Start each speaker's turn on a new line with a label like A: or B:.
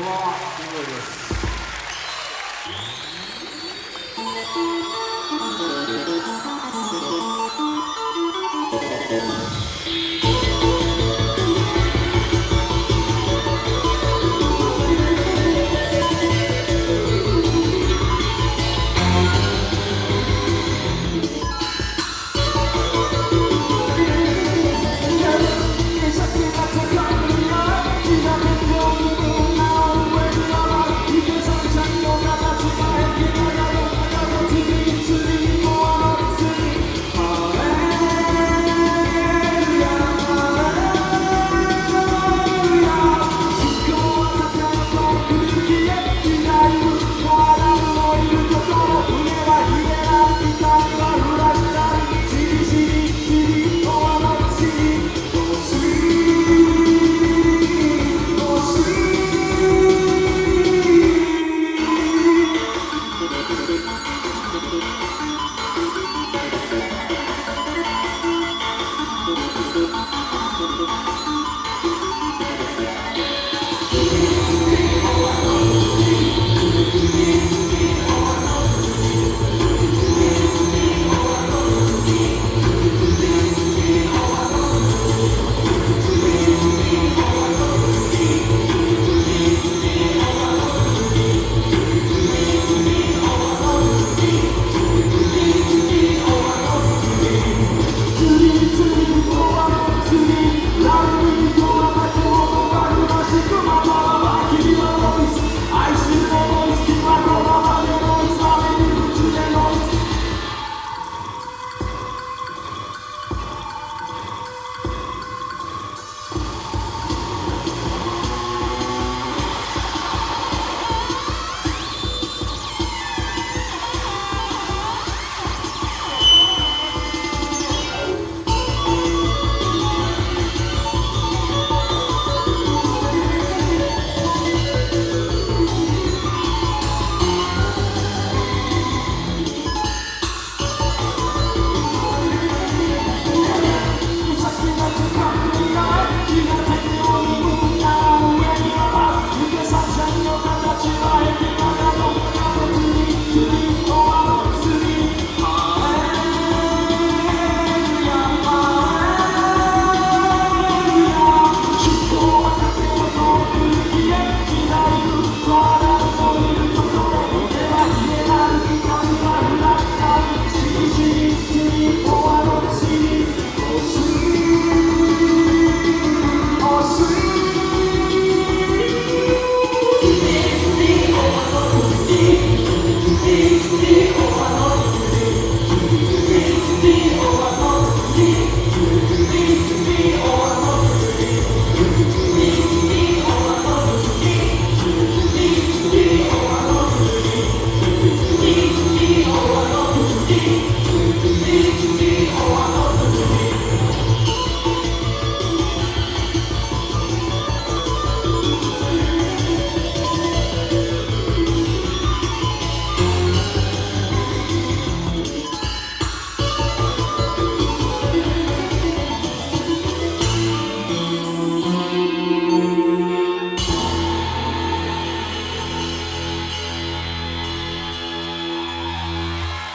A: こんばんは、キングです。